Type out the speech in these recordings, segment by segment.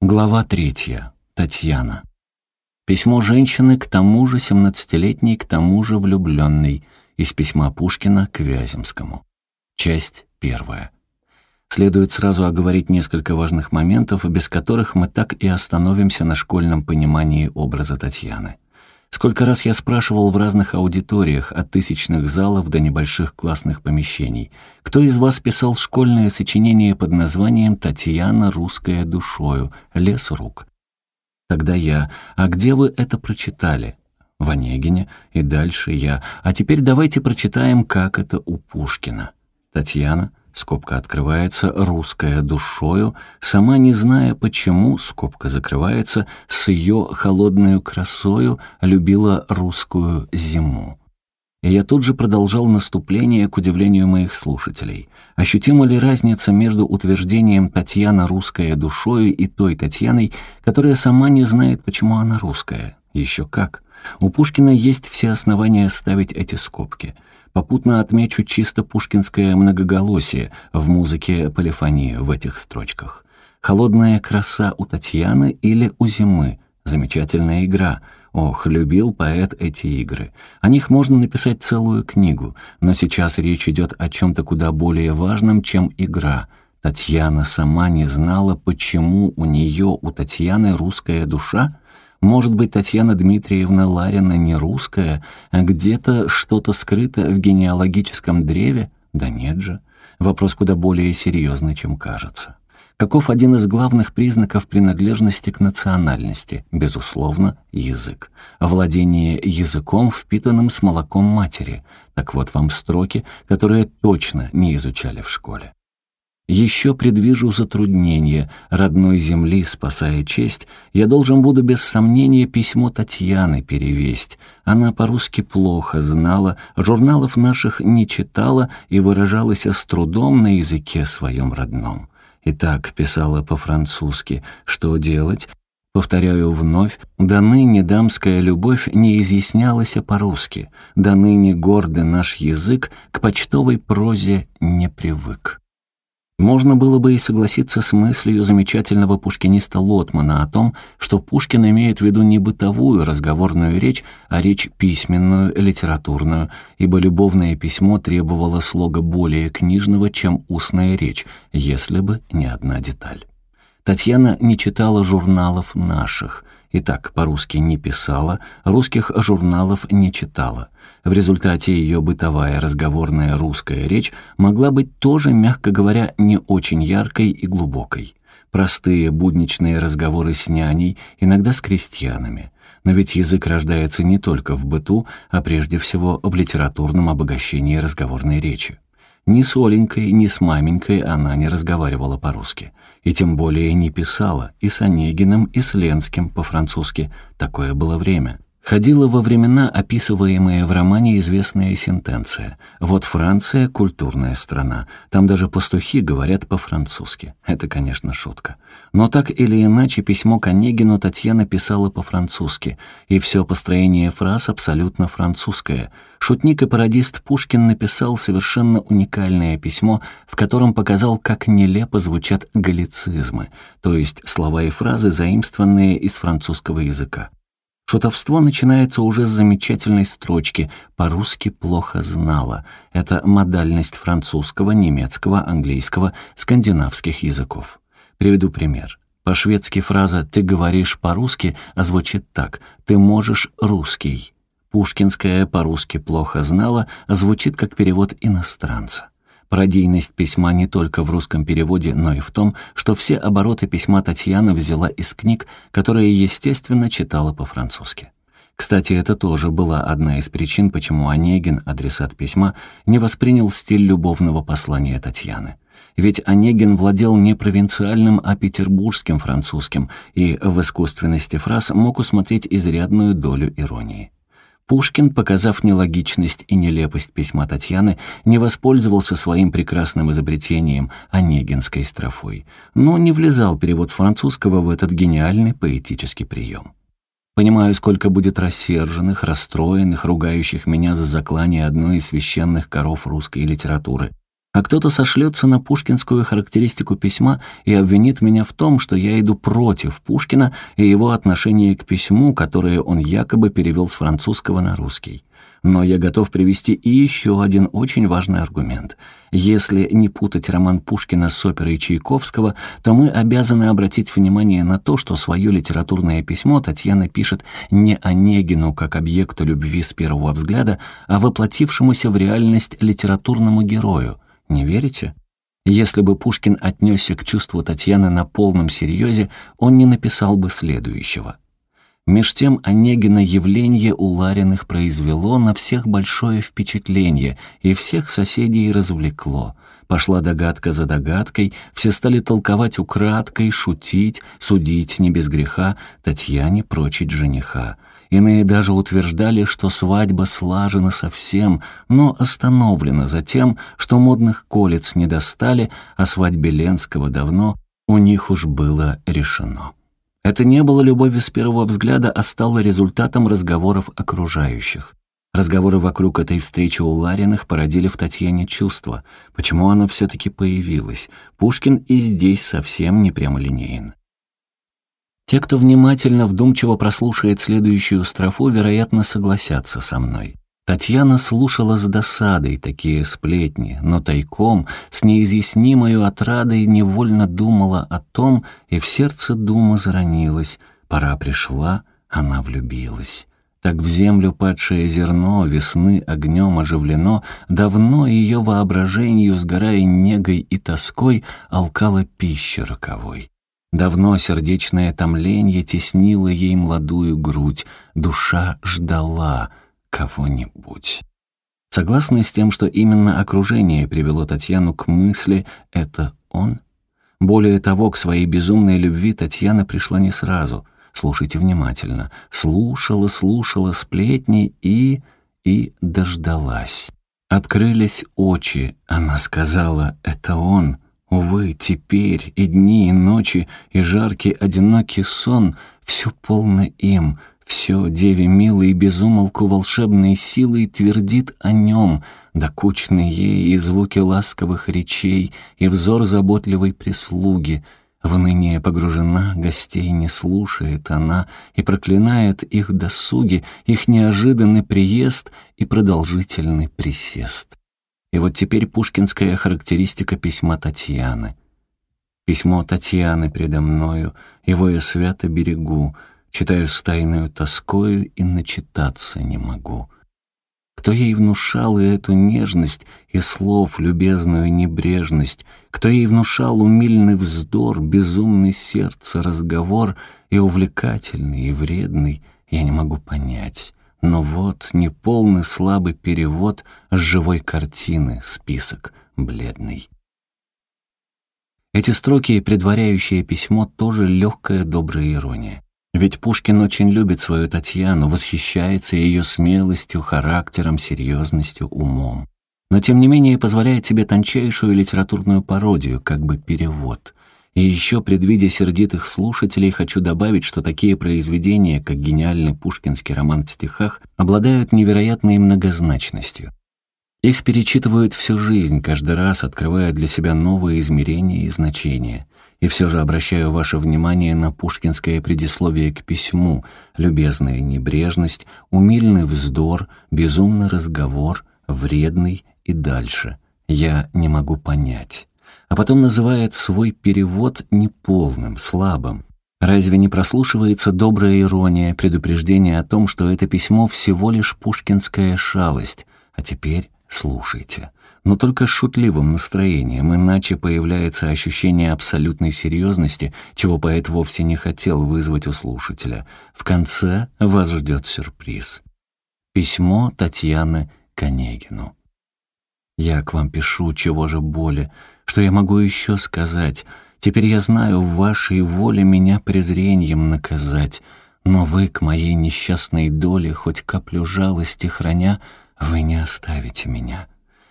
Глава третья. Татьяна. Письмо женщины к тому же семнадцатилетней, к тому же влюбленной. Из письма Пушкина к Вяземскому. Часть первая. Следует сразу оговорить несколько важных моментов, без которых мы так и остановимся на школьном понимании образа Татьяны. Сколько раз я спрашивал в разных аудиториях, от тысячных залов до небольших классных помещений, кто из вас писал школьное сочинение под названием «Татьяна русская душою. Лес рук». Тогда я «А где вы это прочитали?» В Онегине, и дальше я «А теперь давайте прочитаем, как это у Пушкина». Татьяна скобка открывается, русская душою, сама не зная почему, скобка закрывается, с ее холодную красою любила русскую зиму. И я тут же продолжал наступление к удивлению моих слушателей. Ощутима ли разница между утверждением «Татьяна русская душою» и той Татьяной, которая сама не знает, почему она русская? Еще как. У Пушкина есть все основания ставить эти скобки — Попутно отмечу чисто пушкинское многоголосие в музыке полифонии в этих строчках. «Холодная краса у Татьяны или у зимы?» Замечательная игра. Ох, любил поэт эти игры. О них можно написать целую книгу, но сейчас речь идет о чем-то куда более важном, чем игра. Татьяна сама не знала, почему у нее, у Татьяны, русская душа — может быть, Татьяна Дмитриевна Ларина не русская, а где-то что-то скрыто в генеалогическом древе? Да нет же. Вопрос куда более серьезный, чем кажется. Каков один из главных признаков принадлежности к национальности? Безусловно, язык. Владение языком, впитанным с молоком матери. Так вот вам строки, которые точно не изучали в школе. Еще предвижу затруднение родной земли, спасая честь, я должен буду без сомнения письмо Татьяны перевесть. Она по-русски плохо знала, журналов наших не читала и выражалась с трудом на языке своем родном. Итак, писала по-французски. Что делать? Повторяю вновь, до ныне дамская любовь не изъяснялась по-русски, до ныне гордый наш язык к почтовой прозе не привык. Можно было бы и согласиться с мыслью замечательного пушкиниста Лотмана о том, что Пушкин имеет в виду не бытовую разговорную речь, а речь письменную, литературную, ибо любовное письмо требовало слога более книжного, чем устная речь, если бы не одна деталь. Татьяна не читала журналов наших — и так по-русски не писала, русских журналов не читала. В результате ее бытовая разговорная русская речь могла быть тоже, мягко говоря, не очень яркой и глубокой. Простые будничные разговоры с няней, иногда с крестьянами. Но ведь язык рождается не только в быту, а прежде всего в литературном обогащении разговорной речи. Ни с Оленькой, ни с маменькой она не разговаривала по-русски. И тем более не писала и с Онегиным, и с Ленским по-французски. Такое было время. Ходила во времена, описываемые в романе известная сентенция. Вот Франция — культурная страна. Там даже пастухи говорят по-французски. Это, конечно, шутка. Но так или иначе письмо к Онегину Татьяна писала по-французски. И все построение фраз абсолютно французское. Шутник и пародист Пушкин написал совершенно уникальное письмо, в котором показал, как нелепо звучат галлицизмы, то есть слова и фразы, заимствованные из французского языка. Шутовство начинается уже с замечательной строчки «по-русски плохо знала». Это модальность французского, немецкого, английского, скандинавских языков. Приведу пример. По-шведски фраза «ты говоришь по-русски» звучит так «ты можешь русский». Пушкинская «по-русски плохо знала» звучит как перевод иностранца. Пародийность письма не только в русском переводе, но и в том, что все обороты письма Татьяна взяла из книг, которые, естественно, читала по-французски. Кстати, это тоже была одна из причин, почему Онегин, адресат письма, не воспринял стиль любовного послания Татьяны. Ведь Онегин владел не провинциальным, а петербургским французским и в искусственности фраз мог усмотреть изрядную долю иронии. Пушкин, показав нелогичность и нелепость письма Татьяны, не воспользовался своим прекрасным изобретением Онегинской строфой, но не влезал перевод с французского в этот гениальный поэтический прием. Понимаю, сколько будет рассерженных, расстроенных, ругающих меня за заклание одной из священных коров русской литературы. А кто-то сошлется на пушкинскую характеристику письма и обвинит меня в том, что я иду против Пушкина и его отношение к письму, которое он якобы перевел с французского на русский. Но я готов привести и еще один очень важный аргумент. Если не путать роман Пушкина с оперой Чайковского, то мы обязаны обратить внимание на то, что свое литературное письмо Татьяна пишет не Онегину как объекту любви с первого взгляда, а воплотившемуся в реальность литературному герою. Не верите? Если бы Пушкин отнесся к чувству Татьяны на полном серьезе, он не написал бы следующего — Меж тем Онегина явление у Лариных произвело на всех большое впечатление и всех соседей развлекло. Пошла догадка за догадкой, все стали толковать украдкой, шутить, судить не без греха, Татьяне прочить жениха. Иные даже утверждали, что свадьба слажена совсем, но остановлена за тем, что модных колец не достали, а свадьбе Ленского давно у них уж было решено. Это не было любовью с первого взгляда, а стало результатом разговоров окружающих. Разговоры вокруг этой встречи у Лариных породили в Татьяне чувство. Почему оно все-таки появилось? Пушкин и здесь совсем не прямолинеен. Те, кто внимательно, вдумчиво прослушает следующую строфу, вероятно, согласятся со мной. Татьяна слушала с досадой такие сплетни, но тайком, с неизъяснимою отрадой, невольно думала о том, и в сердце дума заронилась. Пора пришла, она влюбилась. Так в землю падшее зерно, весны огнем оживлено, давно ее воображению, сгорая негой и тоской, алкала пища роковой. Давно сердечное томление теснило ей младую грудь, душа ждала — кого-нибудь. Согласны с тем, что именно окружение привело Татьяну к мысли «это он»? Более того, к своей безумной любви Татьяна пришла не сразу. Слушайте внимательно. Слушала, слушала сплетни и... и дождалась. Открылись очи. Она сказала «это он». Увы, теперь и дни, и ночи, и жаркий одинокий сон — все полно им — все деве милой безумолку волшебной силой твердит о нем, докучны ей и звуки ласковых речей, и взор заботливой прислуги. В ныне погружена, гостей не слушает она и проклинает их досуги, их неожиданный приезд и продолжительный присест. И вот теперь пушкинская характеристика письма Татьяны. Письмо Татьяны предо мною, его я свято берегу, Читаю с тайною тоскою и начитаться не могу. Кто ей внушал и эту нежность, и слов любезную небрежность, кто ей внушал умильный вздор, безумный сердце разговор и увлекательный, и вредный, я не могу понять. Но вот неполный слабый перевод с живой картины, список бледный. Эти строки, предваряющие письмо, тоже легкая добрая ирония. Ведь Пушкин очень любит свою Татьяну, восхищается ее смелостью, характером, серьезностью, умом. Но тем не менее позволяет себе тончайшую литературную пародию, как бы перевод. И еще, предвидя сердитых слушателей, хочу добавить, что такие произведения, как гениальный пушкинский роман в стихах, обладают невероятной многозначностью. Их перечитывают всю жизнь, каждый раз открывая для себя новые измерения и значения. И все же обращаю ваше внимание на пушкинское предисловие к письму, любезная небрежность, умильный вздор, безумный разговор, вредный и дальше. Я не могу понять. А потом называет свой перевод неполным, слабым. Разве не прослушивается добрая ирония, предупреждение о том, что это письмо всего лишь пушкинская шалость? А теперь слушайте но только с шутливым настроением, иначе появляется ощущение абсолютной серьезности, чего поэт вовсе не хотел вызвать у слушателя. В конце вас ждет сюрприз. Письмо Татьяны Конегину. «Я к вам пишу, чего же боли, что я могу еще сказать. Теперь я знаю, в вашей воле меня презрением наказать, но вы к моей несчастной доле, хоть каплю жалости храня, вы не оставите меня».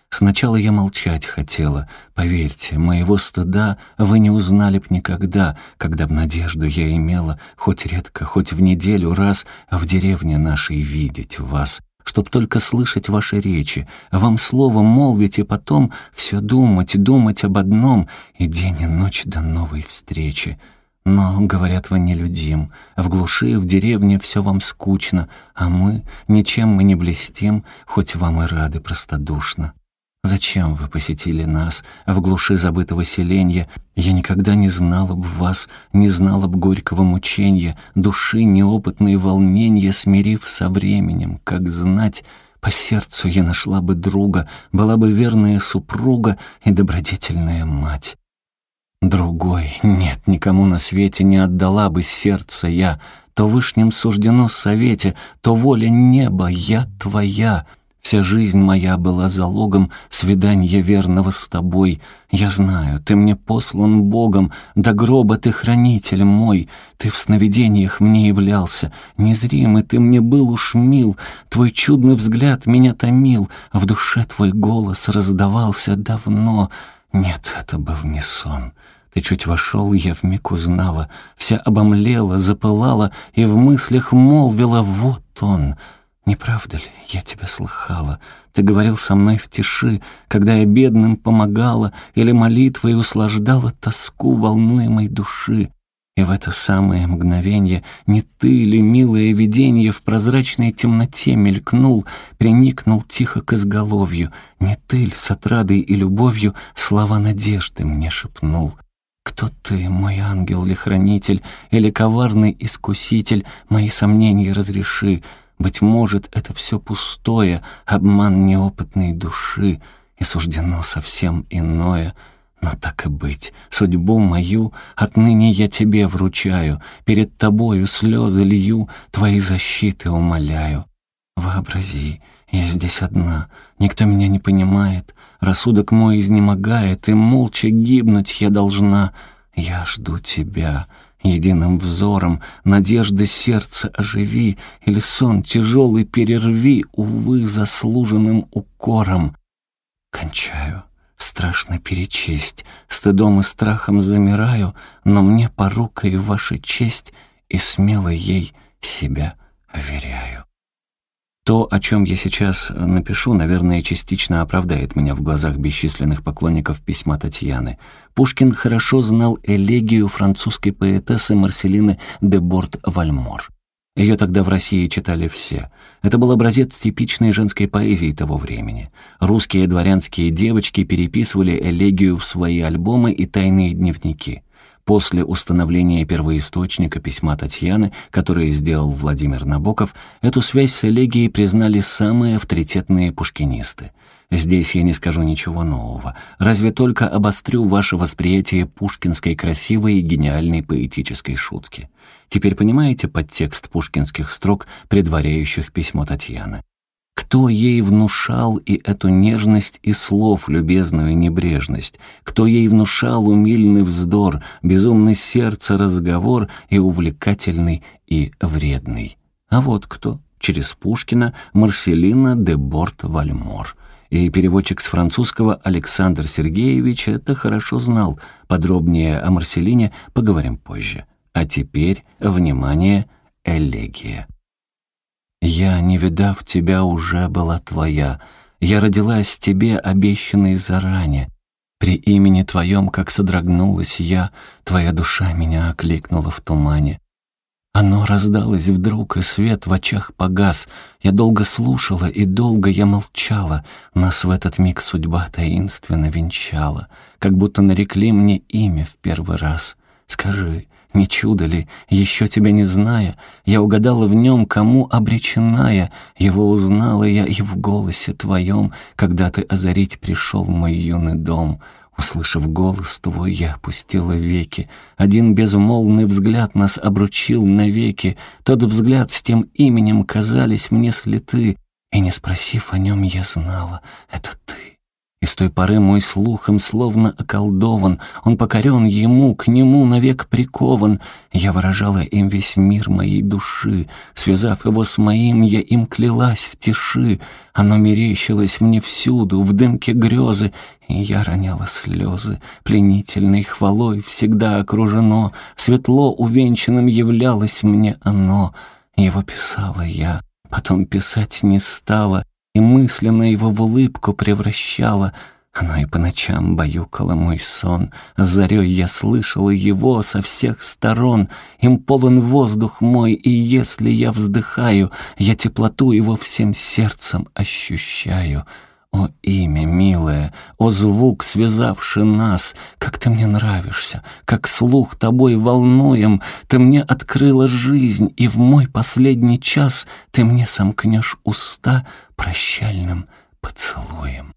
Сначала я молчать хотела. Поверьте, моего стыда вы не узнали б никогда, когда б надежду я имела, хоть редко, хоть в неделю раз, в деревне нашей видеть вас, чтоб только слышать ваши речи, вам слово молвить и потом все думать, думать об одном, и день и ночь до новой встречи. Но, говорят, вы нелюдим, в глуши, в деревне все вам скучно, а мы, ничем мы не блестим, хоть вам и рады простодушно. Зачем вы посетили нас в глуши забытого селенья? Я никогда не знала б вас, не знала б горького мучения, души неопытные волнения, смирив со временем, как знать, по сердцу я нашла бы друга, была бы верная супруга и добродетельная мать. Другой, нет, никому на свете не отдала бы сердце я, то вышним суждено совете, то воля неба, я твоя — Вся жизнь моя была залогом свидания верного с тобой. Я знаю, ты мне послан Богом, до гроба ты хранитель мой. Ты в сновидениях мне являлся, незримый ты мне был уж мил. Твой чудный взгляд меня томил, в душе твой голос раздавался давно. Нет, это был не сон. Ты чуть вошел, я вмиг узнала, вся обомлела, запылала и в мыслях молвила «Вот он!» Не правда ли, я тебя слыхала? Ты говорил со мной в тиши, когда я бедным помогала или молитвой услаждала тоску волнуемой души. И в это самое мгновенье не ты ли, милое виденье, в прозрачной темноте мелькнул, приникнул тихо к изголовью, не ты ли с отрадой и любовью слова надежды мне шепнул? Кто ты, мой ангел ли хранитель, или коварный искуситель, мои сомнения разреши, быть может, это все пустое, обман неопытной души, и суждено совсем иное. Но так и быть, судьбу мою отныне я тебе вручаю, перед тобою слезы лью, твои защиты умоляю. Вообрази, я здесь одна, никто меня не понимает, рассудок мой изнемогает, и молча гибнуть я должна. Я жду тебя, Единым взором надежды сердца оживи, Или сон тяжелый перерви, увы, заслуженным укором. Кончаю, страшно перечесть, стыдом и страхом замираю, Но мне порукой ваша честь, и смело ей себя веряю. То, о чем я сейчас напишу, наверное, частично оправдает меня в глазах бесчисленных поклонников письма Татьяны. Пушкин хорошо знал элегию французской поэтессы Марселины де Борт-Вальмор. Ее тогда в России читали все. Это был образец типичной женской поэзии того времени. Русские дворянские девочки переписывали элегию в свои альбомы и тайные дневники. После установления первоисточника письма Татьяны, которое сделал Владимир Набоков, эту связь с элегией признали самые авторитетные пушкинисты. Здесь я не скажу ничего нового, разве только обострю ваше восприятие пушкинской красивой и гениальной поэтической шутки. Теперь понимаете подтекст пушкинских строк, предваряющих письмо Татьяны? Кто ей внушал и эту нежность и слов любезную небрежность? Кто ей внушал умильный вздор, безумный сердце разговор и увлекательный и вредный? А вот кто? Через Пушкина Марселина де Борт-Вальмор. И переводчик с французского Александр Сергеевич это хорошо знал. Подробнее о Марселине поговорим позже. А теперь, внимание, элегия. Я, не видав тебя, уже была твоя. Я родилась тебе, обещанной заранее. При имени твоем, как содрогнулась я, твоя душа меня окликнула в тумане. Оно раздалось вдруг, и свет в очах погас. Я долго слушала, и долго я молчала. Нас в этот миг судьба таинственно венчала, как будто нарекли мне имя в первый раз. Скажи, не чудо ли, еще тебя не зная, я угадала в нем, кому обреченная, его узнала я и в голосе твоем, когда ты озарить пришел мой юный дом. Услышав голос твой, я опустила веки. Один безмолвный взгляд нас обручил навеки. Тот взгляд с тем именем казались мне слиты, и, не спросив о нем, я знала — это ты. С той поры мой слух им словно околдован, Он покорен ему, к нему навек прикован. Я выражала им весь мир моей души, Связав его с моим, я им клялась в тиши. Оно мерещилось мне всюду, в дымке грезы, И я роняла слезы, пленительной хвалой Всегда окружено, светло увенчанным являлось мне оно. Его писала я, Потом писать не стала, и мысленно его в улыбку превращала. Оно и по ночам баюкало мой сон. Зарей я слышала его со всех сторон. Им полон воздух мой, и если я вздыхаю, я теплоту его всем сердцем ощущаю. О имя, милое, о звук, связавший нас, как ты мне нравишься, как слух тобой волнуем, ты мне открыла жизнь, и в мой последний час ты мне сомкнешь уста прощальным поцелуем.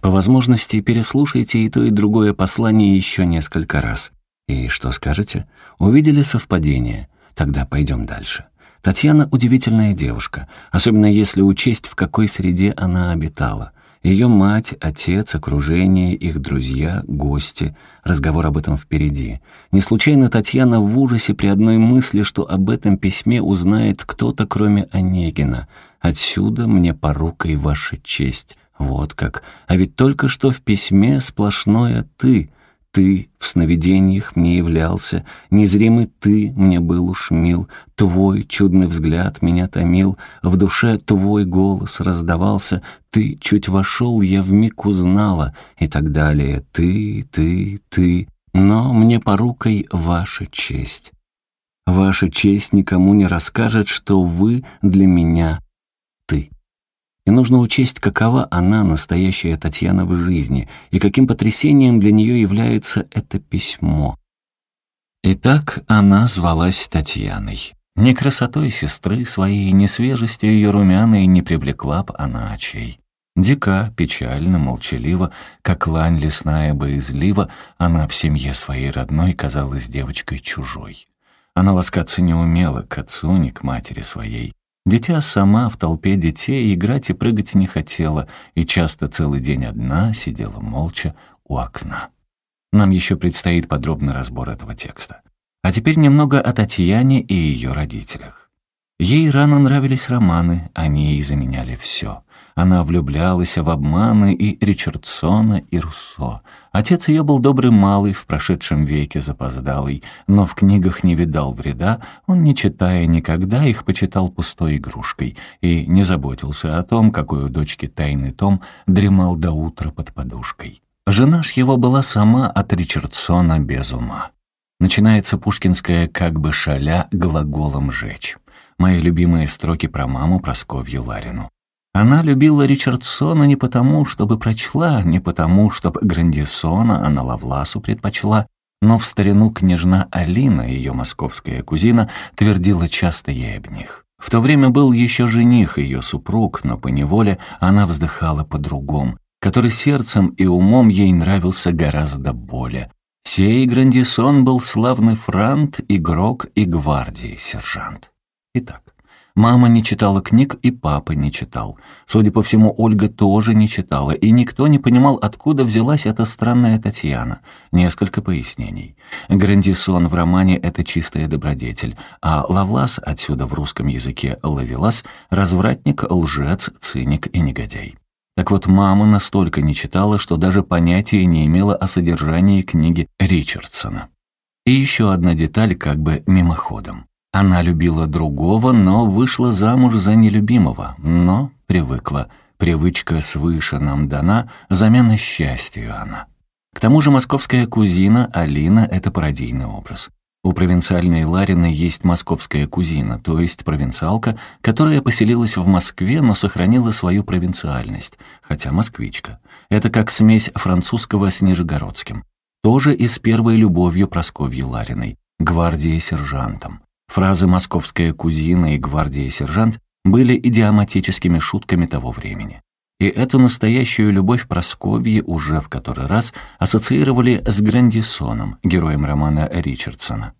По возможности переслушайте и то, и другое послание еще несколько раз. И что скажете? Увидели совпадение? Тогда пойдем дальше. Татьяна удивительная девушка, особенно если учесть, в какой среде она обитала. Ее мать, отец, окружение, их друзья, гости. Разговор об этом впереди. Не случайно Татьяна в ужасе при одной мысли, что об этом письме узнает кто-то, кроме Онегина. «Отсюда мне порукой ваша честь». Вот как. А ведь только что в письме сплошное «ты». Ты в сновидениях мне являлся, незримый ты мне был уж мил, твой чудный взгляд меня томил, в душе твой голос раздавался, ты чуть вошел, я вмиг узнала, и так далее. Ты, ты, ты, но мне порукой ваша честь. Ваша честь никому не расскажет, что вы для меня. И нужно учесть, какова она, настоящая Татьяна в жизни, и каким потрясением для нее является это письмо. Итак, она звалась Татьяной. Ни красотой сестры своей, ни свежестью ее румяной не привлекла б она очей. Дика, печально, молчалива, как лань лесная боязлива, она в семье своей родной казалась девочкой чужой. Она ласкаться не умела к отцу, ни к матери своей. Дитя сама в толпе детей играть и прыгать не хотела, и часто целый день одна сидела молча у окна. Нам еще предстоит подробный разбор этого текста. А теперь немного о Татьяне и ее родителях. Ей рано нравились романы, они ей заменяли все. Она влюблялась в обманы и Ричардсона, и Руссо. Отец ее был добрый малый, в прошедшем веке запоздалый, но в книгах не видал вреда, он, не читая никогда, их почитал пустой игрушкой и не заботился о том, какой у дочки тайный том дремал до утра под подушкой. Жена ж его была сама от Ричардсона без ума. Начинается пушкинская «как бы шаля» глаголом «жечь». Мои любимые строки про маму Просковью Ларину. Она любила Ричардсона не потому, чтобы прочла, не потому, чтобы Грандисона она Лавласу предпочла, но в старину княжна Алина, ее московская кузина, твердила часто ей об них. В то время был еще жених, ее супруг, но поневоле она вздыхала по-другому, который сердцем и умом ей нравился гораздо более. Сей Грандисон был славный франт, игрок и гвардии сержант. Итак, Мама не читала книг, и папа не читал. Судя по всему, Ольга тоже не читала, и никто не понимал, откуда взялась эта странная Татьяна. Несколько пояснений. Грандисон в романе — это чистая добродетель, а Лавлас, отсюда в русском языке Лавелас, развратник, лжец, циник и негодяй. Так вот, мама настолько не читала, что даже понятия не имела о содержании книги Ричардсона. И еще одна деталь как бы мимоходом. Она любила другого, но вышла замуж за нелюбимого, но привыкла. Привычка свыше нам дана, замена счастью она. К тому же московская кузина Алина — это пародийный образ. У провинциальной Ларины есть московская кузина, то есть провинциалка, которая поселилась в Москве, но сохранила свою провинциальность, хотя москвичка. Это как смесь французского с нижегородским. Тоже и с первой любовью Просковьи Лариной, гвардией сержантом. Фразы «московская кузина» и «гвардия сержант» были идиоматическими шутками того времени. И эту настоящую любовь Просковьи уже в который раз ассоциировали с Грандисоном, героем романа Ричардсона.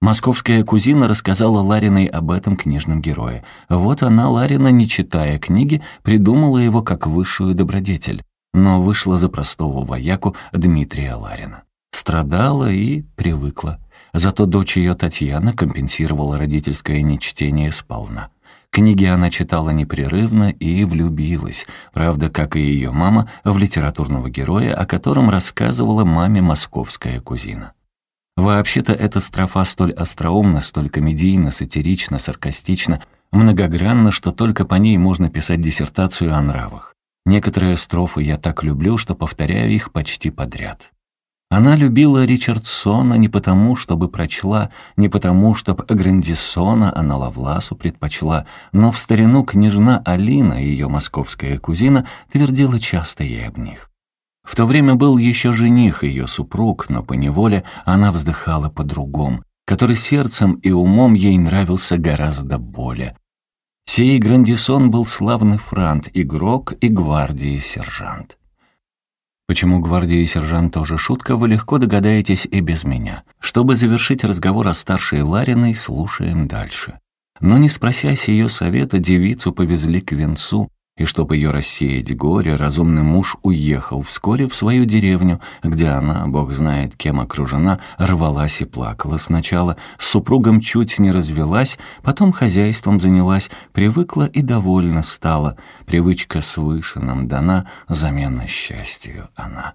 Московская кузина рассказала Лариной об этом книжном герое. Вот она, Ларина, не читая книги, придумала его как высшую добродетель, но вышла за простого вояку Дмитрия Ларина. Страдала и привыкла. Зато дочь ее Татьяна компенсировала родительское нечтение сполна. Книги она читала непрерывно и влюбилась, правда, как и ее мама, в литературного героя, о котором рассказывала маме московская кузина. Вообще-то эта строфа столь остроумна, столь комедийна, сатирична, саркастична, многогранна, что только по ней можно писать диссертацию о нравах. Некоторые строфы я так люблю, что повторяю их почти подряд. Она любила Ричардсона не потому, чтобы прочла, не потому, чтобы Грандисона она Лавласу предпочла, но в старину княжна Алина, ее московская кузина, твердила часто ей об них. В то время был еще жених ее супруг, но поневоле она вздыхала по-другому, который сердцем и умом ей нравился гораздо более. Сей Грандисон был славный франт, игрок и гвардии сержант. Почему гвардии и сержант тоже шутка, вы легко догадаетесь и без меня. Чтобы завершить разговор о старшей Лариной, слушаем дальше. Но не спросясь ее совета, девицу повезли к венцу, и чтобы ее рассеять горе, разумный муж уехал вскоре в свою деревню, где она, бог знает кем окружена, рвалась и плакала сначала, с супругом чуть не развелась, потом хозяйством занялась, привыкла и довольна стала. Привычка свыше нам дана, замена счастью она.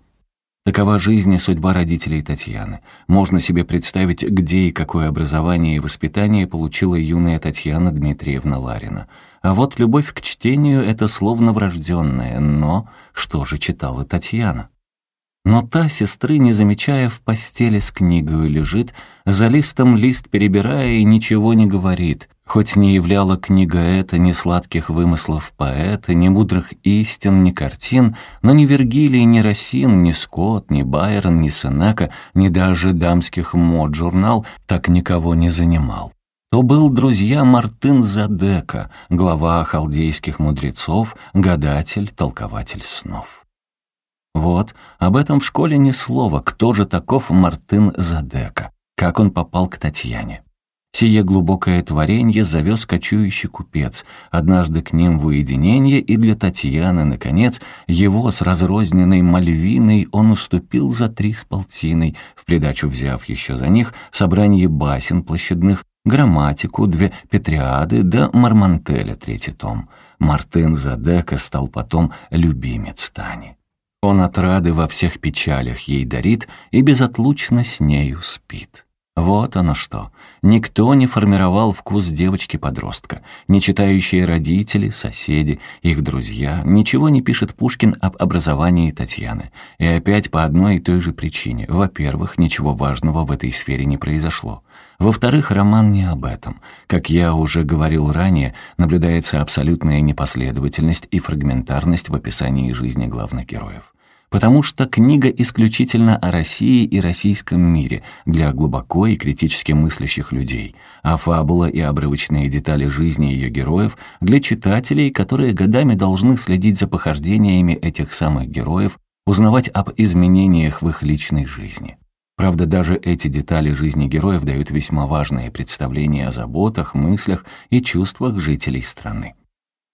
Такова жизнь и судьба родителей Татьяны. Можно себе представить, где и какое образование и воспитание получила юная Татьяна Дмитриевна Ларина. А вот любовь к чтению — это словно врожденное, но что же читала Татьяна? Но та, сестры не замечая, в постели с книгой лежит, за листом лист перебирая и ничего не говорит. Хоть не являла книга эта ни сладких вымыслов поэта, ни мудрых истин, ни картин, но ни Вергилий, ни Рассин, ни Скотт, ни Байрон, ни Сенека, ни даже дамских мод журнал так никого не занимал. То был, друзья, Мартын Задека, глава халдейских мудрецов, гадатель, толкователь снов. Вот, об этом в школе ни слова, кто же таков Мартын Задека, как он попал к Татьяне. Сие глубокое творенье завез кочующий купец, однажды к ним в уединение, и для Татьяны, наконец, его с разрозненной мальвиной он уступил за три с полтиной, в придачу взяв еще за них собрание басен площадных, грамматику, две Петриады да Мармантеля третий том. Мартын Задека стал потом любимец Тани. Он отрады во всех печалях ей дарит и безотлучно с нею спит. Вот оно что. Никто не формировал вкус девочки-подростка. Не читающие родители, соседи, их друзья. Ничего не пишет Пушкин об образовании Татьяны. И опять по одной и той же причине. Во-первых, ничего важного в этой сфере не произошло. Во-вторых, роман не об этом. Как я уже говорил ранее, наблюдается абсолютная непоследовательность и фрагментарность в описании жизни главных героев потому что книга исключительно о России и российском мире для глубоко и критически мыслящих людей, а фабула и обрывочные детали жизни ее героев для читателей, которые годами должны следить за похождениями этих самых героев, узнавать об изменениях в их личной жизни. Правда, даже эти детали жизни героев дают весьма важные представления о заботах, мыслях и чувствах жителей страны.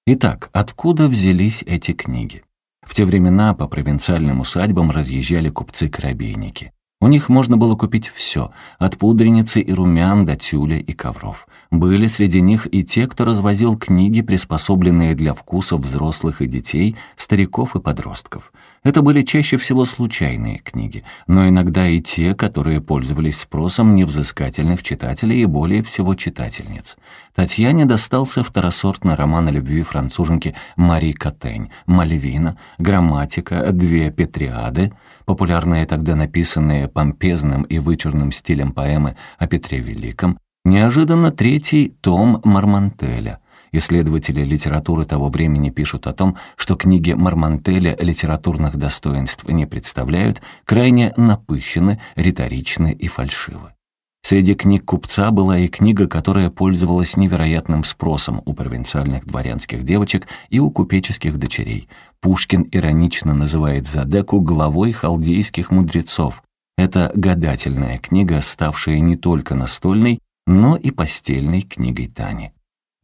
Итак, откуда взялись эти книги? В те времена по провинциальным усадьбам разъезжали купцы-корабейники. У них можно было купить все, от пудреницы и румян до тюля и ковров. Были среди них и те, кто развозил книги, приспособленные для вкусов взрослых и детей, стариков и подростков. Это были чаще всего случайные книги, но иногда и те, которые пользовались спросом невзыскательных читателей и более всего читательниц. Татьяне достался второсортный роман о любви француженки Мари Катень, «Мальвина», «Грамматика», «Две Петриады», популярные тогда написанные помпезным и вычурным стилем поэмы о Петре Великом, неожиданно третий том Мармантеля. Исследователи литературы того времени пишут о том, что книги Мармантеля литературных достоинств не представляют, крайне напыщены, риторичны и фальшивы. Среди книг купца была и книга, которая пользовалась невероятным спросом у провинциальных дворянских девочек и у купеческих дочерей. Пушкин иронично называет Задеку главой халдейских мудрецов. Это гадательная книга, ставшая не только настольной, но и постельной книгой Тани.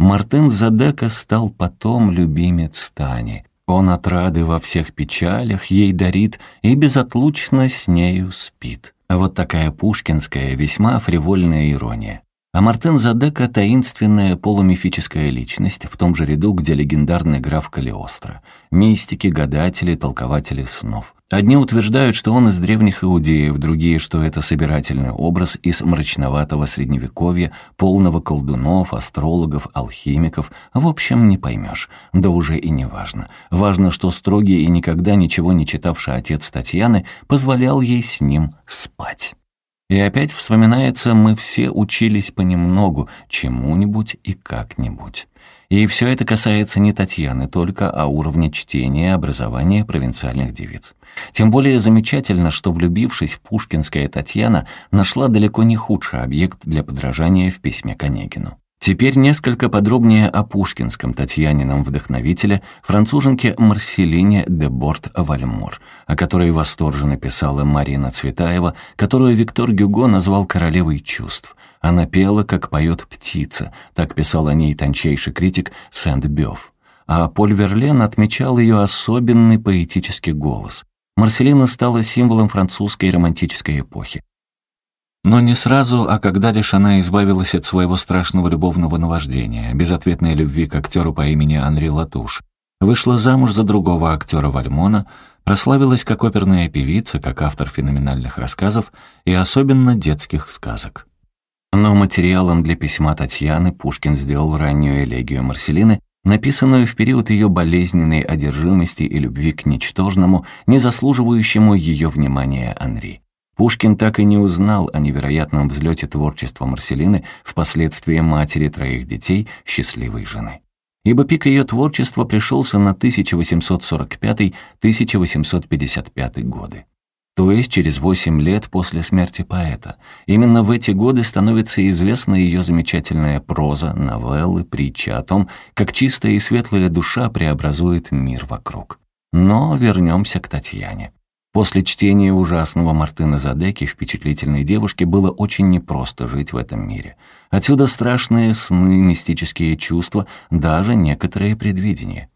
Мартын Задека стал потом любимец Тани. Он от рады во всех печалях ей дарит и безотлучно с нею спит. Вот такая пушкинская, весьма фривольная ирония. А Мартын Задека — таинственная полумифическая личность в том же ряду, где легендарный граф Калиостро. Мистики, гадатели, толкователи снов. Одни утверждают, что он из древних иудеев, другие, что это собирательный образ из мрачноватого средневековья, полного колдунов, астрологов, алхимиков. В общем, не поймешь. Да уже и не важно. Важно, что строгий и никогда ничего не читавший отец Татьяны позволял ей с ним спать. И опять вспоминается, мы все учились понемногу, чему-нибудь и как-нибудь. И все это касается не Татьяны только, а уровня чтения и образования провинциальных девиц. Тем более замечательно, что влюбившись, пушкинская Татьяна нашла далеко не худший объект для подражания в письме к Онегину. Теперь несколько подробнее о пушкинском Татьянином вдохновителе, француженке Марселине де Борт-Вальмор, о которой восторженно писала Марина Цветаева, которую Виктор Гюго назвал «королевой чувств», она пела, как поет птица, так писал о ней тончайший критик Сент-Бёв. А Поль Верлен отмечал ее особенный поэтический голос. Марселина стала символом французской романтической эпохи. Но не сразу, а когда лишь она избавилась от своего страшного любовного наваждения, безответной любви к актеру по имени Анри Латуш, вышла замуж за другого актера Вальмона, прославилась как оперная певица, как автор феноменальных рассказов и особенно детских сказок. Но материалом для письма Татьяны Пушкин сделал раннюю элегию Марселины, написанную в период ее болезненной одержимости и любви к ничтожному, не заслуживающему ее внимания Анри. Пушкин так и не узнал о невероятном взлете творчества Марселины впоследствии матери троих детей, счастливой жены. Ибо пик ее творчества пришелся на 1845-1855 годы то есть через восемь лет после смерти поэта. Именно в эти годы становится известна ее замечательная проза, новеллы, притчи о том, как чистая и светлая душа преобразует мир вокруг. Но вернемся к Татьяне. После чтения ужасного Мартына Задеки впечатлительной девушке было очень непросто жить в этом мире. Отсюда страшные сны, мистические чувства, даже некоторые предвидения.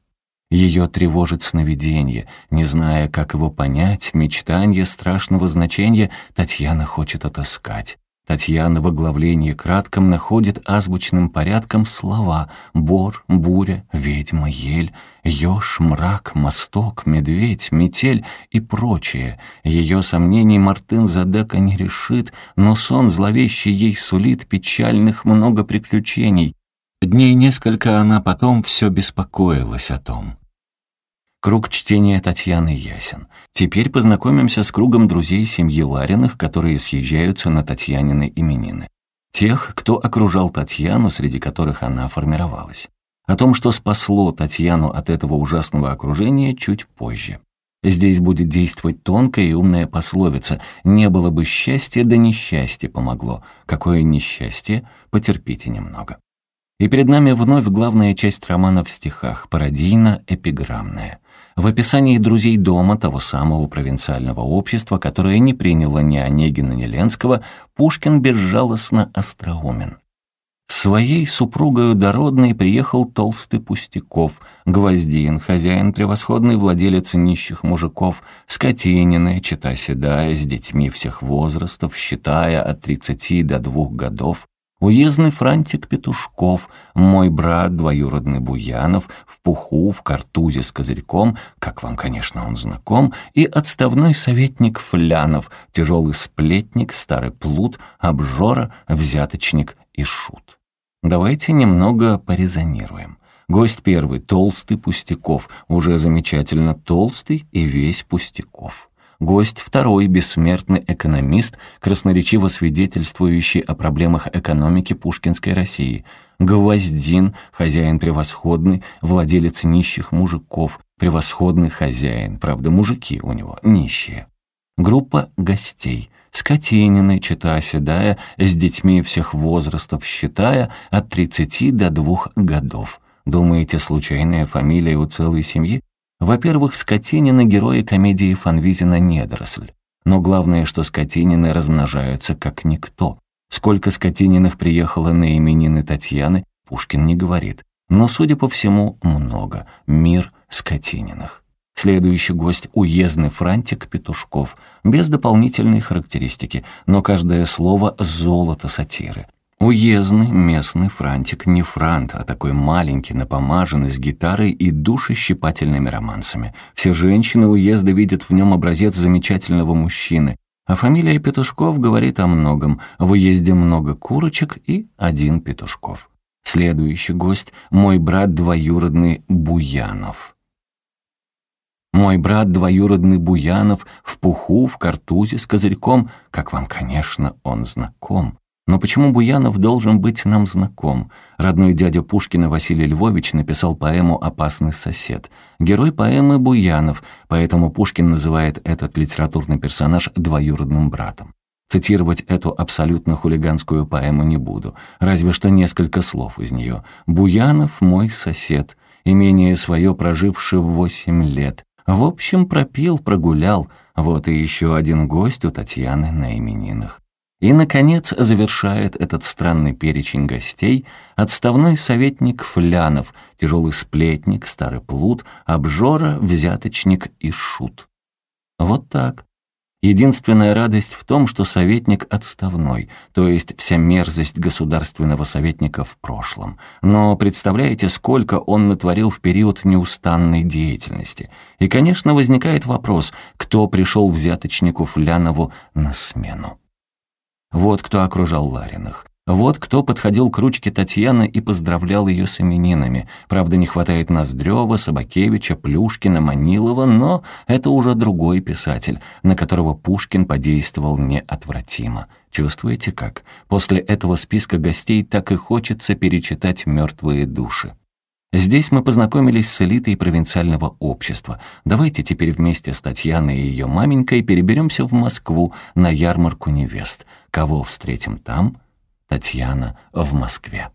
Ее тревожит сновидение. Не зная, как его понять, мечтанье страшного значения Татьяна хочет отыскать. Татьяна в оглавлении кратком находит азбучным порядком слова «бор», «буря», «ведьма», «ель», «еж», «мрак», «мосток», «медведь», «метель» и прочее. Ее сомнений Мартын Задека не решит, но сон зловещий ей сулит печальных много приключений, Дней несколько она потом все беспокоилась о том. Круг чтения Татьяны ясен. Теперь познакомимся с кругом друзей семьи Лариных, которые съезжаются на Татьянины именины. Тех, кто окружал Татьяну, среди которых она формировалась. О том, что спасло Татьяну от этого ужасного окружения, чуть позже. Здесь будет действовать тонкая и умная пословица «Не было бы счастья, да несчастье помогло. Какое несчастье? Потерпите немного». И перед нами вновь главная часть романа в стихах, пародийно-эпиграммная. В описании друзей дома того самого провинциального общества, которое не приняло ни Онегина, ни Ленского, Пушкин безжалостно остроумен. Своей супругою дородной приехал толстый Пустяков, Гвоздин, хозяин превосходный владелец нищих мужиков, Скотинины, чита седая, с детьми всех возрастов, считая от тридцати до двух годов, Уездный франтик Петушков, мой брат двоюродный Буянов, в пуху, в картузе с козырьком, как вам, конечно, он знаком, и отставной советник Флянов, тяжелый сплетник, старый плут, обжора, взяточник и шут. Давайте немного порезонируем. Гость первый — толстый Пустяков, уже замечательно толстый и весь Пустяков. Гость второй, бессмертный экономист, красноречиво свидетельствующий о проблемах экономики пушкинской России. Гвоздин, хозяин превосходный, владелец нищих мужиков, превосходный хозяин, правда, мужики у него нищие. Группа гостей. Скотинины, чита седая, с детьми всех возрастов считая, от 30 до двух годов. Думаете, случайная фамилия у целой семьи? Во-первых, Скотинины — герои комедии Фанвизина «Недоросль». Но главное, что Скотинины размножаются как никто. Сколько Скотининых приехало на именины Татьяны, Пушкин не говорит. Но, судя по всему, много. Мир Скотининых. Следующий гость — уездный франтик Петушков, без дополнительной характеристики, но каждое слово — золото сатиры. Уездный, местный франтик не франт, а такой маленький, напомаженный, с гитарой и душещипательными романсами. Все женщины уезда видят в нем образец замечательного мужчины. А фамилия Петушков говорит о многом. В уезде много курочек и один Петушков. Следующий гость — мой брат двоюродный Буянов. Мой брат двоюродный Буянов в пуху, в картузе с козырьком, как вам, конечно, он знаком. Но почему Буянов должен быть нам знаком? Родной дядя Пушкина Василий Львович написал поэму «Опасный сосед». Герой поэмы Буянов, поэтому Пушкин называет этот литературный персонаж двоюродным братом. Цитировать эту абсолютно хулиганскую поэму не буду, разве что несколько слов из нее. «Буянов мой сосед, имение свое проживший восемь лет. В общем, пропил, прогулял, вот и еще один гость у Татьяны на именинах». И, наконец, завершает этот странный перечень гостей отставной советник Флянов, тяжелый сплетник, старый плут, обжора, взяточник и шут. Вот так. Единственная радость в том, что советник отставной, то есть вся мерзость государственного советника в прошлом. Но представляете, сколько он натворил в период неустанной деятельности. И, конечно, возникает вопрос, кто пришел взяточнику Флянову на смену. Вот кто окружал Лариных. Вот кто подходил к ручке Татьяны и поздравлял ее с именинами. Правда, не хватает Ноздрёва, Собакевича, Плюшкина, Манилова, но это уже другой писатель, на которого Пушкин подействовал неотвратимо. Чувствуете как? После этого списка гостей так и хочется перечитать «Мертвые души». Здесь мы познакомились с элитой провинциального общества. Давайте теперь вместе с Татьяной и ее маменькой переберемся в Москву на ярмарку невест. Кого встретим там? Татьяна в Москве.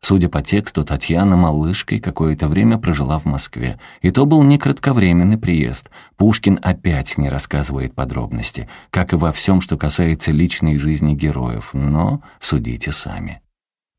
Судя по тексту, Татьяна малышкой какое-то время прожила в Москве. И то был не кратковременный приезд. Пушкин опять не рассказывает подробности, как и во всем, что касается личной жизни героев. Но судите сами.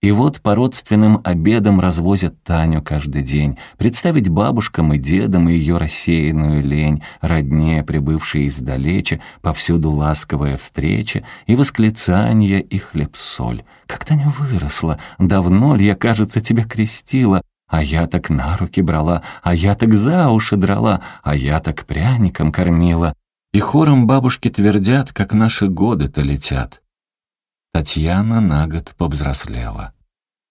И вот по родственным обедам развозят Таню каждый день. Представить бабушкам и дедам ее рассеянную лень, родне, прибывшие издалече, повсюду ласковая встреча и восклицание и хлеб-соль. Как Таня выросла, давно ли я, кажется, тебя крестила, а я так на руки брала, а я так за уши драла, а я так пряником кормила. И хором бабушки твердят, как наши годы-то летят. Татьяна на год повзрослела.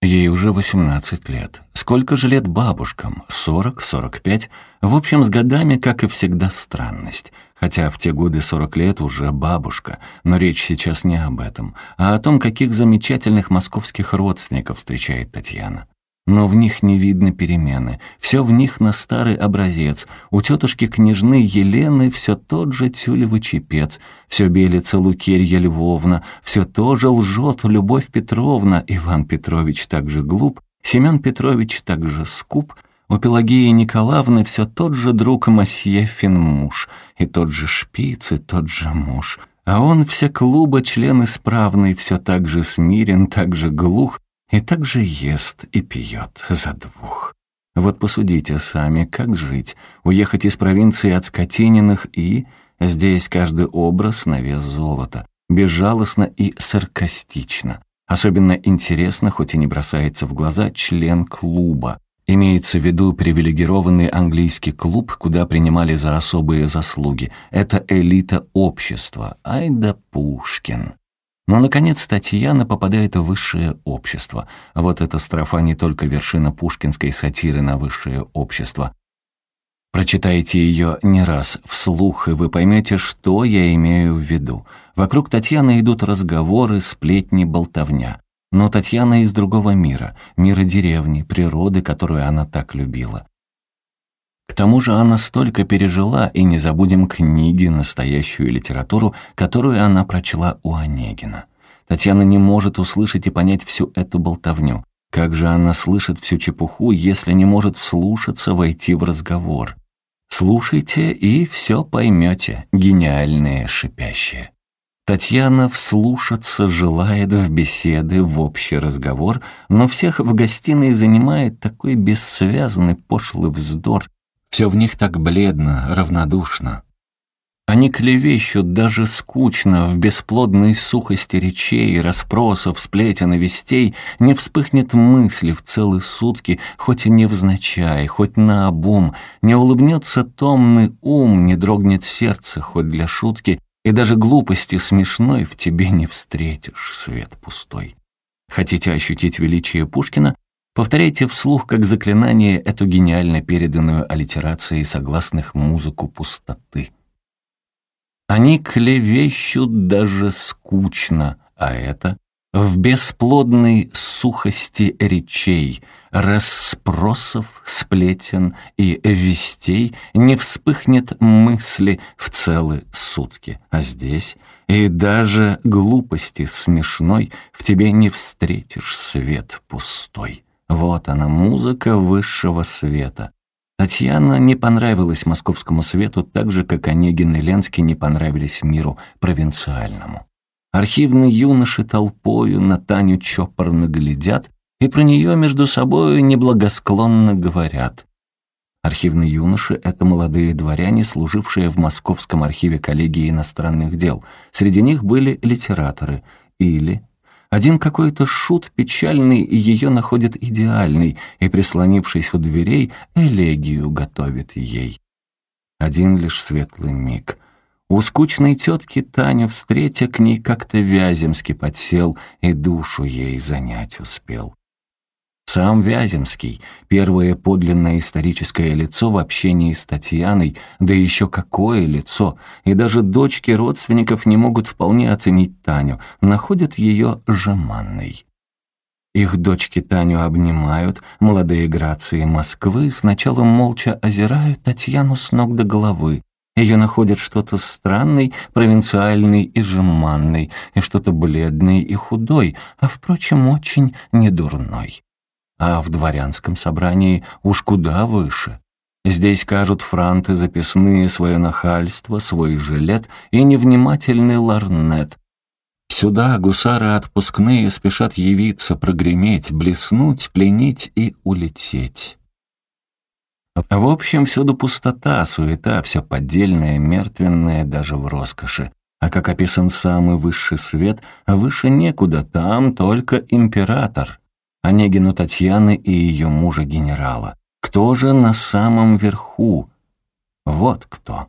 Ей уже 18 лет. Сколько же лет бабушкам? 40, 45? В общем, с годами, как и всегда, странность. Хотя в те годы 40 лет уже бабушка. Но речь сейчас не об этом, а о том, каких замечательных московских родственников встречает Татьяна. Но в них не видно перемены. Все в них на старый образец. У тетушки княжны Елены все тот же тюлевый чепец. Все белится Лукерья Львовна. Все тоже лжет Любовь Петровна. Иван Петрович также глуп. Семен Петрович также скуп. У Пелагеи Николаевны все тот же друг Масье муж. И тот же шпиц, и тот же муж. А он все клуба член исправный, все так же смирен, так же глух, и также ест и пьет за двух. Вот посудите сами, как жить, уехать из провинции от скотининых и... Здесь каждый образ на вес золота, безжалостно и саркастично. Особенно интересно, хоть и не бросается в глаза, член клуба. Имеется в виду привилегированный английский клуб, куда принимали за особые заслуги. Это элита общества. Ай да Пушкин. Но, наконец, Татьяна попадает в высшее общество. Вот эта строфа не только вершина пушкинской сатиры на высшее общество. Прочитайте ее не раз вслух, и вы поймете, что я имею в виду. Вокруг Татьяны идут разговоры, сплетни, болтовня. Но Татьяна из другого мира, мира деревни, природы, которую она так любила. К тому же она столько пережила, и не забудем книги, настоящую литературу, которую она прочла у Онегина. Татьяна не может услышать и понять всю эту болтовню. Как же она слышит всю чепуху, если не может вслушаться, войти в разговор? Слушайте и все поймете, гениальные шипящие. Татьяна вслушаться желает в беседы, в общий разговор, но всех в гостиной занимает такой бессвязный пошлый вздор, все в них так бледно, равнодушно. Они клевещут даже скучно, в бесплодной сухости речей, расспросов, сплетен и вестей не вспыхнет мысли в целые сутки, хоть и невзначай, хоть наобум, не улыбнется томный ум, не дрогнет сердце, хоть для шутки, и даже глупости смешной в тебе не встретишь, свет пустой. Хотите ощутить величие Пушкина? Повторяйте вслух как заклинание эту гениально переданную аллитерацией согласных музыку пустоты. Они клевещут даже скучно, а это в бесплодной сухости речей, расспросов, сплетен и вестей не вспыхнет мысли в целые сутки. А здесь и даже глупости смешной в тебе не встретишь свет пустой. Вот она, музыка высшего света. Татьяна не понравилась московскому свету так же, как Онегин и Ленский не понравились миру провинциальному. Архивные юноши толпою на Таню чопорно глядят и про нее между собой неблагосклонно говорят. Архивные юноши — это молодые дворяне, служившие в Московском архиве коллегии иностранных дел. Среди них были литераторы или один какой-то шут печальный ее находит идеальный и, прислонившись у дверей, элегию готовит ей. Один лишь светлый миг. У скучной тетки Таню, встретя к ней, как-то Вяземский подсел и душу ей занять успел. Сам Вяземский, первое подлинное историческое лицо в общении с Татьяной, да еще какое лицо, и даже дочки родственников не могут вполне оценить Таню, находят ее жеманной. Их дочки Таню обнимают, молодые грации Москвы сначала молча озирают Татьяну с ног до головы, ее находят что-то странной, провинциальной и жеманной, и что-то бледной и худой, а, впрочем, очень недурной а в дворянском собрании уж куда выше. Здесь кажут франты записные свое нахальство, свой жилет и невнимательный ларнет. Сюда гусары отпускные спешат явиться, прогреметь, блеснуть, пленить и улететь. В общем, всюду пустота, суета, все поддельное, мертвенное даже в роскоши. А как описан самый высший свет, выше некуда, там только император — Онегину Татьяны и ее мужа-генерала. Кто же на самом верху? Вот кто.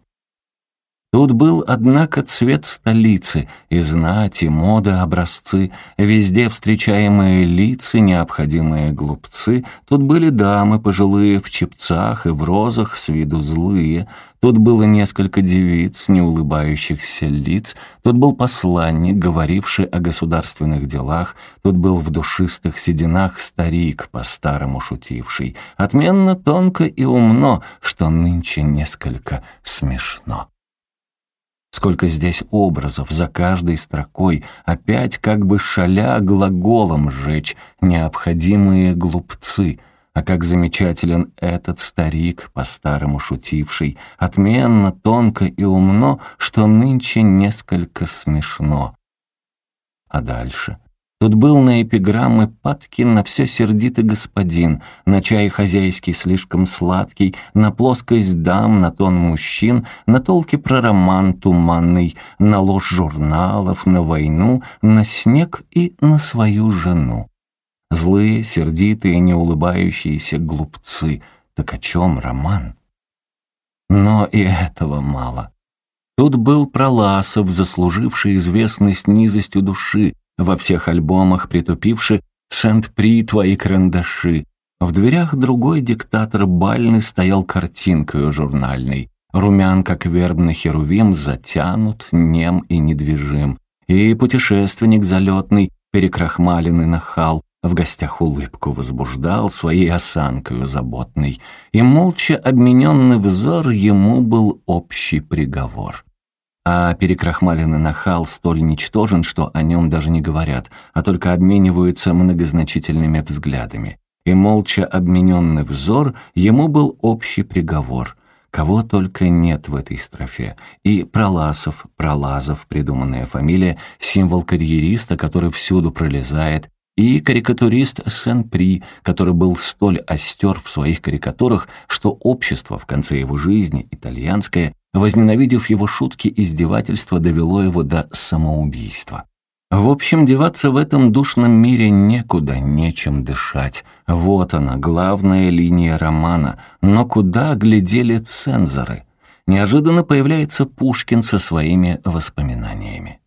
Тут был, однако, цвет столицы, и знать, и мода, образцы, везде встречаемые лица, необходимые глупцы. Тут были дамы пожилые в чепцах и в розах с виду злые, Тут было несколько девиц, не улыбающихся лиц, тут был посланник, говоривший о государственных делах, тут был в душистых сединах старик, по-старому шутивший, отменно тонко и умно, что нынче несколько смешно. Сколько здесь образов за каждой строкой, опять как бы шаля глаголом сжечь необходимые глупцы — а как замечателен этот старик, по-старому шутивший, отменно, тонко и умно, что нынче несколько смешно. А дальше? Тут был на эпиграммы Паткин на все сердитый господин, на чай хозяйский слишком сладкий, на плоскость дам, на тон мужчин, на толки про роман туманный, на ложь журналов, на войну, на снег и на свою жену. Злые, сердитые, неулыбающиеся глупцы. Так о чем роман? Но и этого мало. Тут был Проласов, заслуживший известность низостью души, во всех альбомах притупивший «Сент-При твои карандаши». В дверях другой диктатор бальный стоял картинкою журнальной. Румян, как вербный херувим, затянут, нем и недвижим. И путешественник залетный, перекрахмаленный нахал, в гостях улыбку возбуждал своей осанкою заботной, и молча обмененный взор ему был общий приговор. А перекрахмаленный нахал столь ничтожен, что о нем даже не говорят, а только обмениваются многозначительными взглядами. И молча обмененный взор ему был общий приговор — Кого только нет в этой строфе. И Проласов, Пролазов, придуманная фамилия, символ карьериста, который всюду пролезает, и карикатурист Сен-При, который был столь остер в своих карикатурах, что общество в конце его жизни, итальянское, возненавидев его шутки, издевательства довело его до самоубийства. В общем, деваться в этом душном мире некуда, нечем дышать. Вот она, главная линия романа. Но куда глядели цензоры? Неожиданно появляется Пушкин со своими воспоминаниями.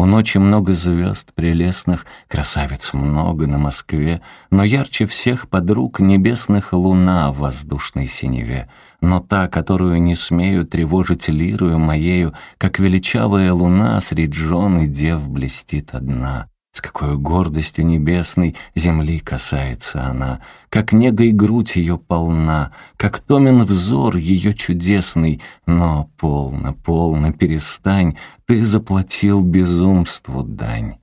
У ночи много звезд прелестных, красавиц много на Москве, но ярче всех подруг небесных луна в воздушной синеве. Но та, которую не смею тревожить лирую моею, как величавая луна средь жен и дев блестит одна. С какой гордостью небесной земли касается она, Как негой грудь ее полна, как томен взор ее чудесный. Но полно, полно, перестань, ты заплатил безумству дань.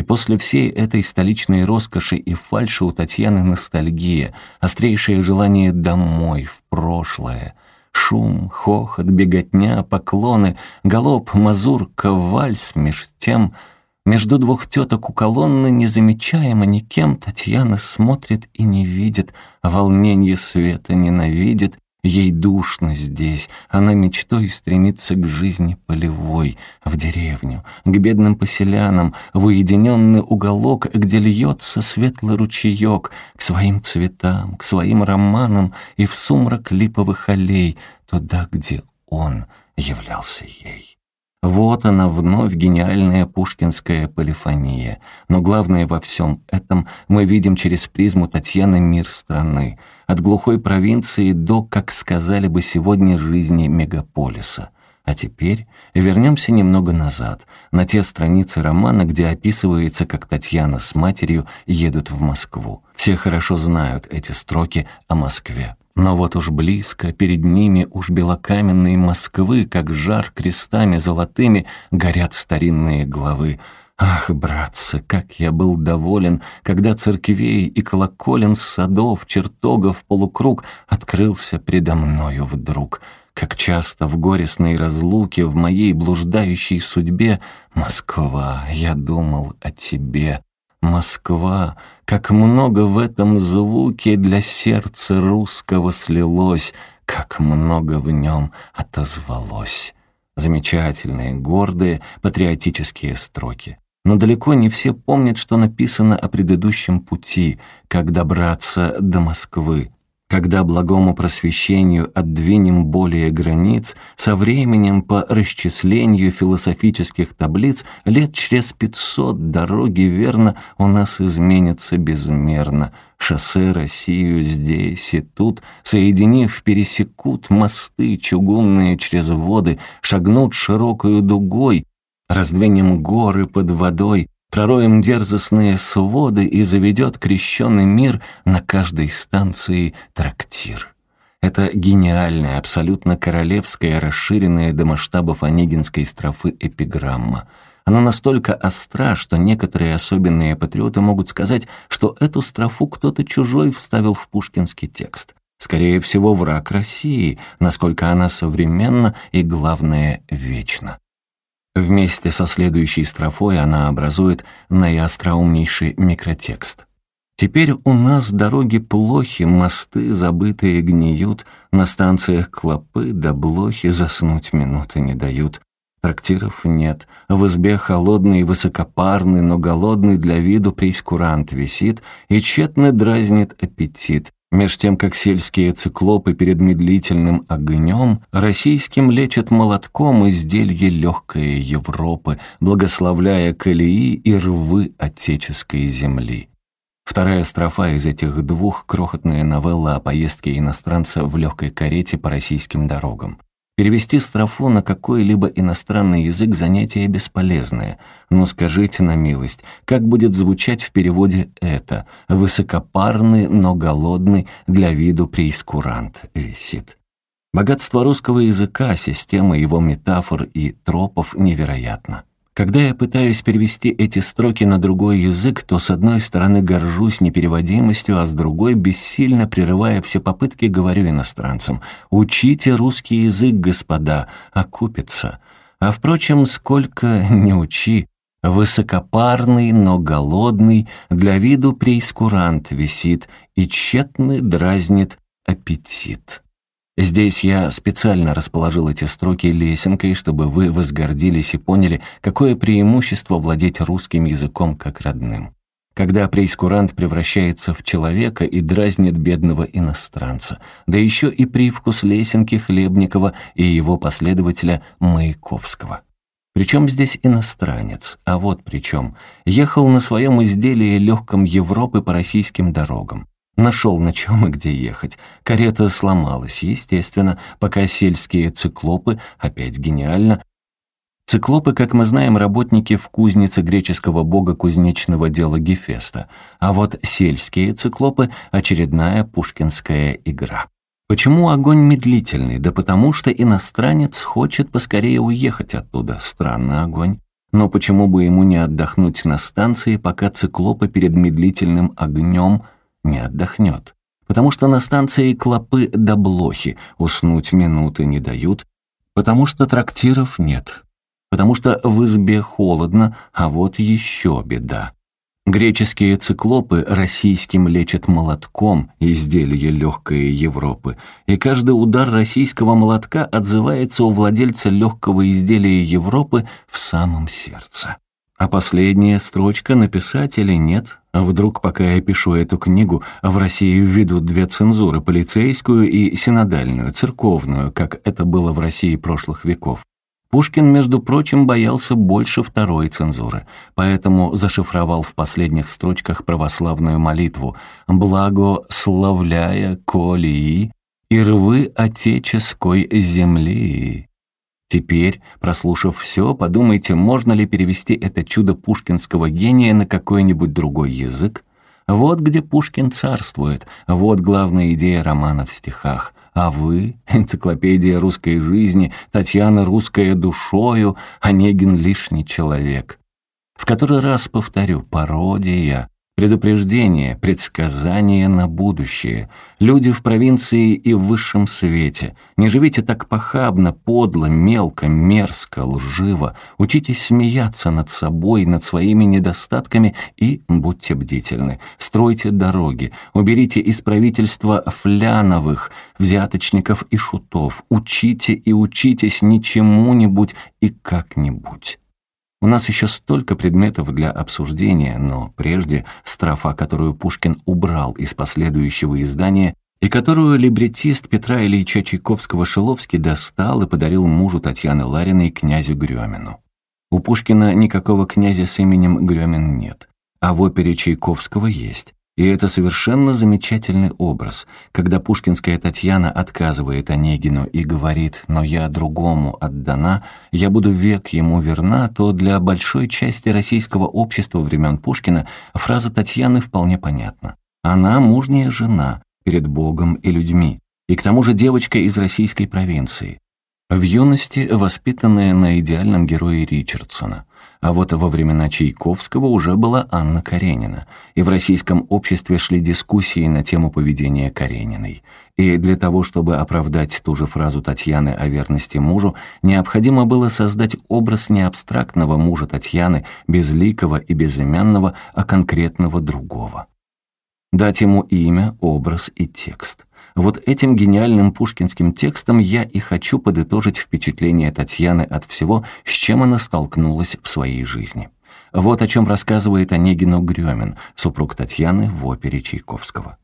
И после всей этой столичной роскоши и фальши у Татьяны ностальгия, острейшее желание домой, в прошлое. Шум, хохот, беготня, поклоны, галоп, мазурка, вальс меж тем — между двух теток у колонны, незамечаемо никем, Татьяна смотрит и не видит, волнение света ненавидит. Ей душно здесь, она мечтой стремится к жизни полевой, в деревню, к бедным поселянам, в уединенный уголок, где льется светлый ручеек, к своим цветам, к своим романам и в сумрак липовых аллей, туда, где он являлся ей. Вот она вновь гениальная пушкинская полифония. Но главное во всем этом мы видим через призму Татьяны мир страны. От глухой провинции до, как сказали бы сегодня, жизни мегаполиса. А теперь вернемся немного назад, на те страницы романа, где описывается, как Татьяна с матерью едут в Москву. Все хорошо знают эти строки о Москве. Но вот уж близко, перед ними уж белокаменные Москвы, как жар крестами золотыми, горят старинные главы. Ах, братцы, как я был доволен, когда церквей и колоколен садов, чертогов, полукруг открылся предо мною вдруг. Как часто в горестной разлуке, в моей блуждающей судьбе, Москва, я думал о тебе. Москва, как много в этом звуке для сердца русского слилось, как много в нем отозвалось. Замечательные, гордые, патриотические строки. Но далеко не все помнят, что написано о предыдущем пути, как добраться до Москвы. Когда благому просвещению отдвинем более границ, со временем по расчислению философических таблиц лет через пятьсот дороги, верно, у нас изменятся безмерно. Шоссе Россию здесь и тут, соединив, пересекут мосты чугунные через воды, шагнут широкою дугой, раздвинем горы под водой, пророем дерзостные своды и заведет крещенный мир на каждой станции трактир. Это гениальная, абсолютно королевская, расширенная до масштабов онегинской строфы эпиграмма. Она настолько остра, что некоторые особенные патриоты могут сказать, что эту строфу кто-то чужой вставил в пушкинский текст. Скорее всего, враг России, насколько она современна и, главное, вечна. Вместе со следующей строфой она образует наиостроумнейший микротекст. Теперь у нас дороги плохи, мосты забытые гниют, на станциях клопы да блохи заснуть минуты не дают. Трактиров нет, в избе холодный, высокопарный, но голодный для виду прейскурант висит и тщетно дразнит аппетит. Меж тем, как сельские циклопы перед медлительным огнем российским лечат молотком изделье легкое Европы, благословляя колеи и рвы отеческой земли. Вторая строфа из этих двух — крохотная новелла о поездке иностранца в легкой карете по российским дорогам. Перевести строфу на какой-либо иностранный язык занятие бесполезное. Но скажите на милость, как будет звучать в переводе это «высокопарный, но голодный, для виду преискурант висит». Богатство русского языка, система его метафор и тропов невероятно. Когда я пытаюсь перевести эти строки на другой язык, то с одной стороны горжусь непереводимостью, а с другой, бессильно прерывая все попытки, говорю иностранцам «Учите русский язык, господа, окупится». А впрочем, сколько не учи, высокопарный, но голодный, для виду преискурант висит и тщетный дразнит аппетит. Здесь я специально расположил эти строки лесенкой, чтобы вы возгордились и поняли, какое преимущество владеть русским языком как родным. Когда прейскурант превращается в человека и дразнит бедного иностранца, да еще и привкус лесенки Хлебникова и его последователя Маяковского. Причем здесь иностранец, а вот причем. Ехал на своем изделии легком Европы по российским дорогам. Нашел на чем и где ехать. Карета сломалась, естественно, пока сельские циклопы, опять гениально, Циклопы, как мы знаем, работники в кузнице греческого бога кузнечного дела Гефеста, а вот сельские циклопы — очередная пушкинская игра. Почему огонь медлительный? Да потому что иностранец хочет поскорее уехать оттуда. Странный огонь. Но почему бы ему не отдохнуть на станции, пока циклопы перед медлительным огнем не отдохнет? Потому что на станции клопы да блохи, уснуть минуты не дают, потому что трактиров нет, потому что в избе холодно, а вот еще беда. Греческие циклопы российским лечат молотком, изделие легкое Европы, и каждый удар российского молотка отзывается у владельца легкого изделия Европы в самом сердце. А последняя строчка написать или нет? Вдруг, пока я пишу эту книгу, в России введут две цензуры, полицейскую и синодальную, церковную, как это было в России прошлых веков. Пушкин, между прочим, боялся больше второй цензуры, поэтому зашифровал в последних строчках православную молитву «Благо славляя колии и рвы отеческой земли». Теперь, прослушав все, подумайте, можно ли перевести это чудо пушкинского гения на какой-нибудь другой язык? Вот где Пушкин царствует, вот главная идея романа в стихах. А вы, энциклопедия русской жизни, Татьяна русская душою, Онегин лишний человек. В который раз повторю, пародия, Предупреждение, предсказание на будущее. Люди в провинции и в высшем свете. Не живите так похабно, подло, мелко, мерзко, лживо. Учитесь смеяться над собой, над своими недостатками и будьте бдительны. Стройте дороги. Уберите из правительства фляновых, взяточников и шутов. Учите и учитесь ничему-нибудь и как-нибудь. У нас еще столько предметов для обсуждения, но прежде строфа, которую Пушкин убрал из последующего издания и которую либретист Петра Ильича Чайковского-Шиловский достал и подарил мужу Татьяны Лариной князю Грёмину. У Пушкина никакого князя с именем Грёмин нет, а в опере Чайковского есть. И это совершенно замечательный образ, когда пушкинская Татьяна отказывает Онегину и говорит «но я другому отдана, я буду век ему верна», то для большой части российского общества времен Пушкина фраза Татьяны вполне понятна. Она мужняя жена перед Богом и людьми, и к тому же девочка из российской провинции. В юности воспитанная на идеальном герое Ричардсона. А вот во времена Чайковского уже была Анна Каренина, и в российском обществе шли дискуссии на тему поведения Карениной. И для того, чтобы оправдать ту же фразу Татьяны о верности мужу, необходимо было создать образ не абстрактного мужа Татьяны, безликого и безымянного, а конкретного другого. Дать ему имя, образ и текст. Вот этим гениальным пушкинским текстом я и хочу подытожить впечатление Татьяны от всего, с чем она столкнулась в своей жизни. Вот о чем рассказывает Онегину Грёмин, супруг Татьяны в опере Чайковского.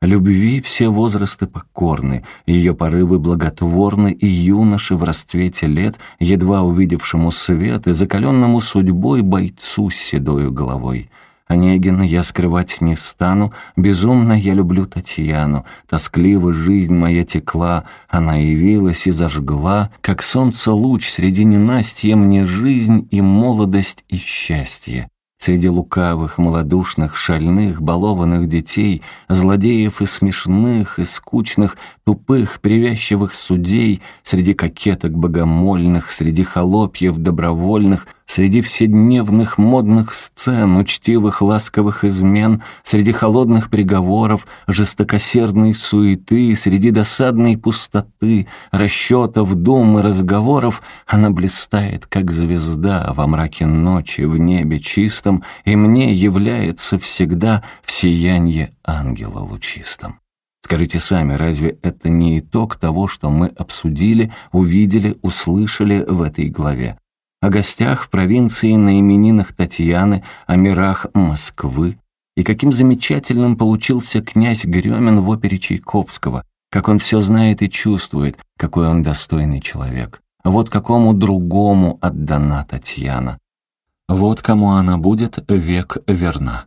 Любви все возрасты покорны, ее порывы благотворны, и юноше в расцвете лет, едва увидевшему свет и закаленному судьбой бойцу с седою головой — Онегин я скрывать не стану, безумно я люблю Татьяну. Тоскливо жизнь моя текла, она явилась и зажгла, как солнце луч среди ненастья мне жизнь и молодость и счастье. Среди лукавых, малодушных, шальных, балованных детей, злодеев и смешных, и скучных, тупых, привязчивых судей, среди кокеток богомольных, среди холопьев добровольных — Среди вседневных модных сцен, учтивых ласковых измен, Среди холодных приговоров, жестокосердной суеты, Среди досадной пустоты, расчетов, дум и разговоров Она блистает, как звезда во мраке ночи, в небе чистом, И мне является всегда в сиянье ангела лучистом. Скажите сами, разве это не итог того, что мы обсудили, увидели, услышали в этой главе? О гостях в провинции на именинах Татьяны, о мирах Москвы. И каким замечательным получился князь Грёмин в опере Чайковского, как он все знает и чувствует, какой он достойный человек. Вот какому другому отдана Татьяна. Вот кому она будет век верна.